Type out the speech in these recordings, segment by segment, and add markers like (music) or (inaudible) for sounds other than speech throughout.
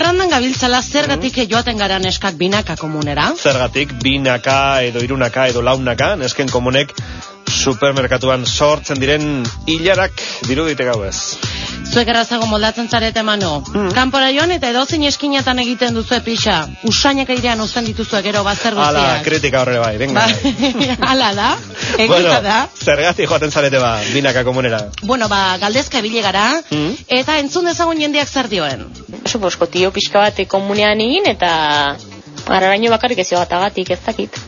parrandan gabiltzala zergatik Mm. joaten gara neskak binaka komunera. Zergatik, binaka edo irunaka edo launaka, nesken komunek supermerkatuan sortzen diren hilarak dirudite gau ez. Zuek errazago moldatzen zarete mano. Mm. Kanpora joan eta edozein eskinetan egiten duzu pixa. Usainak airean uzten dituzue gero bazer Ala, guztiak. kritika horre bai, venga. Ba, (laughs) hala da, (laughs) egia bueno, da. zergatik joaten zarete ba, binaka komunera. Bueno, ba, galdezka ibile gara, Mm. eta entzun dezagun jendeak zer dioen. Suposko, tio pixka bat komunean egin eta araraino bakarrik ez jogatagatik ez dakit.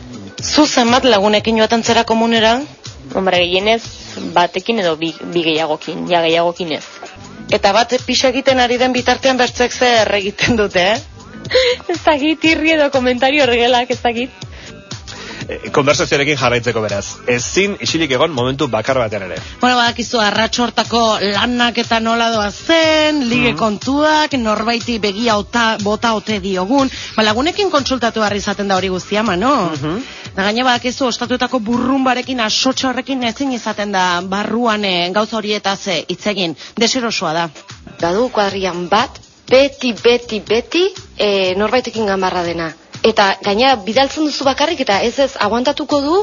Zu zenbat lagunekin joaten zera komunera? Hombre, gehienez batekin edo bi, bi gehiagokin, ja gehiagokin ez. Eta bat pixa egiten ari den bitartean bertzuek zer egiten dute, eh? (laughs) ez dakit, irri edo komentario horregelak ez dakit. E, konversazioarekin jarraitzeko beraz. Ezin isilik egon momentu bakar batean ere. Bueno, badakizu arratsortako lanak eta nola doa zen, lige Mhm. kontuak, norbaiti begia ota, bota ote diogun, ba, lagunekin kontsultatu harri izaten da hori guztia, ma, no? Mhm. Da gaine badakizu ostatuetako burrumbarekin, asotxo horrekin ezin izaten da barruan eh, gauza horietaz eh, hitz egin, deserosoa da. Badu kuadrian bat, beti, beti, beti, e, norbaitekin gamarra dena. Eta gaina bidaltzen duzu bakarrik eta ez ez aguantatuko du,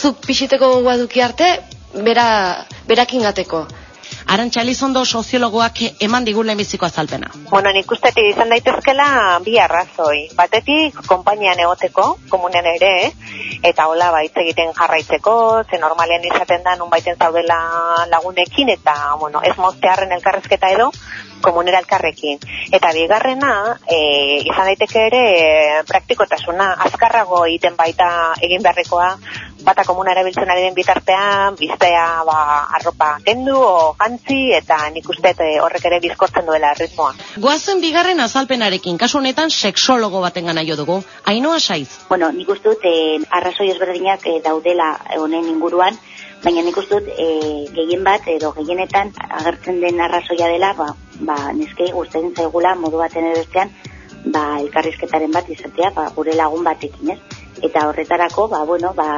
zuk pixiteko gogoa duki arte, bera, berakin gateko. Arantxa Elizondo soziologoak eman digun lehenbiziko azalpena. Bueno, nik ustetik izan daitezkela bi arrazoi. Batetik, konpainian egoteko, komunean ere, eta hola ba, hitz egiten jarraitzeko, ze normalean izaten da nun baiten zaudela lagunekin, eta, bueno, ez moztearren elkarrezketa edo, komunera elkarrekin. Eta bigarrena, e, izan daiteke ere, praktikotasuna, azkarrago egiten baita egin beharrekoa, bata komuna erabiltzen ari den bitartean, biztea ba, arropa kendu o jantzi, eta nik uste e, horrek ere bizkortzen duela ritmoa. Goazen bigarren azalpenarekin, kasu honetan sexologo baten gana jo dugu. Ainoa saiz. Bueno, nik uste dut eh, arrazoi ezberdinak eh, daudela honen inguruan, baina nik uste dut eh, gehien bat edo gehienetan agertzen den arrazoia dela, ba, ba neskei gustatzen zaigula modu baten edo bestean, ba elkarrizketaren bat izatea, ba, gure lagun batekin, ez? Eta horretarako, ba, bueno, ba,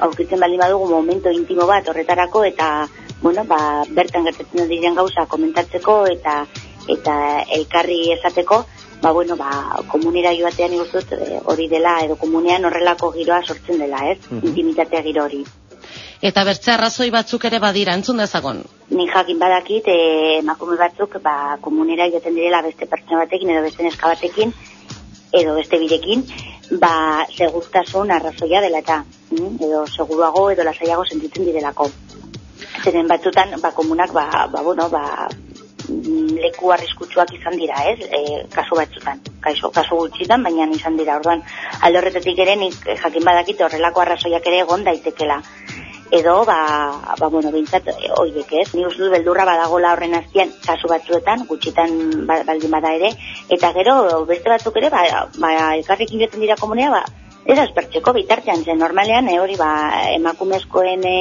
aurkitzen baldin badugu momento intimo bat horretarako, eta, bueno, ba, bertan gertatzen diren gauza komentatzeko, eta eta elkarri esateko, ba, bueno, ba, komunera joatean dut eh, hori dela, edo komunean horrelako giroa sortzen dela, ez? Mhm. Intimitatea giro hori. Eta bertze arrazoi batzuk ere badira, entzun dezagon. Ni jakin badakit, eh, emakume batzuk, ba, komunera joaten direla beste pertsona batekin, edo beste neska batekin, edo beste birekin, ba, segurtasun arrazoia dela eta, mm, edo seguruago edo lasaiago sentitzen direlako. Zeren batzutan, ba, komunak, ba, ba, bueno, ba, mm, leku arriskutsuak izan dira, ez? E, kasu batzutan, kasu, kasu gutxitan, baina izan dira. Orduan, alde horretatik ere, nik eh, jakin badakit horrelako arrazoiak ere egon daitekela. Edo, ba, ba bueno, bintzat, e, oiek ez, ni uste dut beldurra badagola horren azpian, kasu batzuetan, gutxitan ba- baldin bada ere, eta gero, beste batzuk ere, ba, ba elkarrekin dira komunea, ba, ez aspertzeko bitartean, zen normalean, e, hori, ba, emakumezkoen e,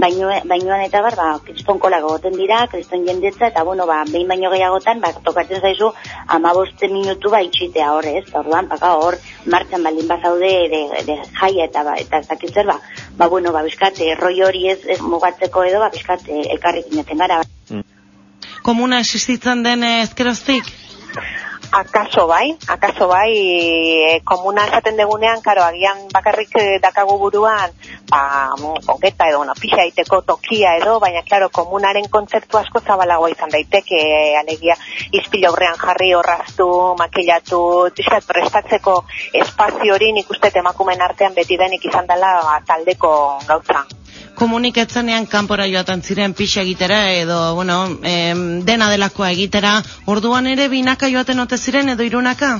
baino, bainoan eta bar, ba, kriston kola gogoten dira, kriston jendetza, eta bueno, ba, behin baino gehiagotan, ba, tokatzen zaizu, amaboste minutu ba, itxitea hor, ez, orduan, baka hor, martxan baldin bazaude, de, de jaia eta, ba, eta ez dakit zer, ba, ba, bueno, ba, bizkat, eh, roi hori ez, ez mugatzeko edo, ba, bizkat, elkarrekin eten gara. Komuna existitzen den ezkeroztik? Akaso bai, akaso bai, e, komuna esaten degunean, karo, agian bakarrik eh, dakagu buruan, ba, ongeta edo, no, pixa iteko tokia edo, baina, klaro, komunaren kontzeptu asko zabalagoa izan daiteke, e, alegia, izpil aurrean jarri horraztu, makillatu, pixkat prestatzeko espazio hori nik uste emakumeen artean beti denik izan dela ba, taldeko gauza. Komunik etzenean kanpora joaten ziren pixa egitera edo, bueno, em, dena delakoa egitera, orduan ere binaka joaten ote ziren edo irunaka?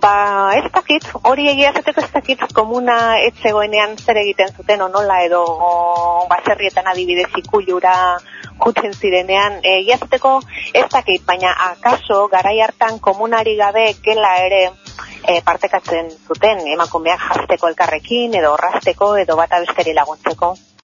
Ba, ez dakit, hori egia esateko ez dakit, komuna ez zegoenean zer egiten zuten onola edo o, baserrietan adibidez ikulura juten zirenean, egia esateko ez dakit, baina akaso garai hartan komunari gabe gela ere e, partekatzen zuten emakumeak jazteko elkarrekin edo horrazteko edo bata besteri laguntzeko.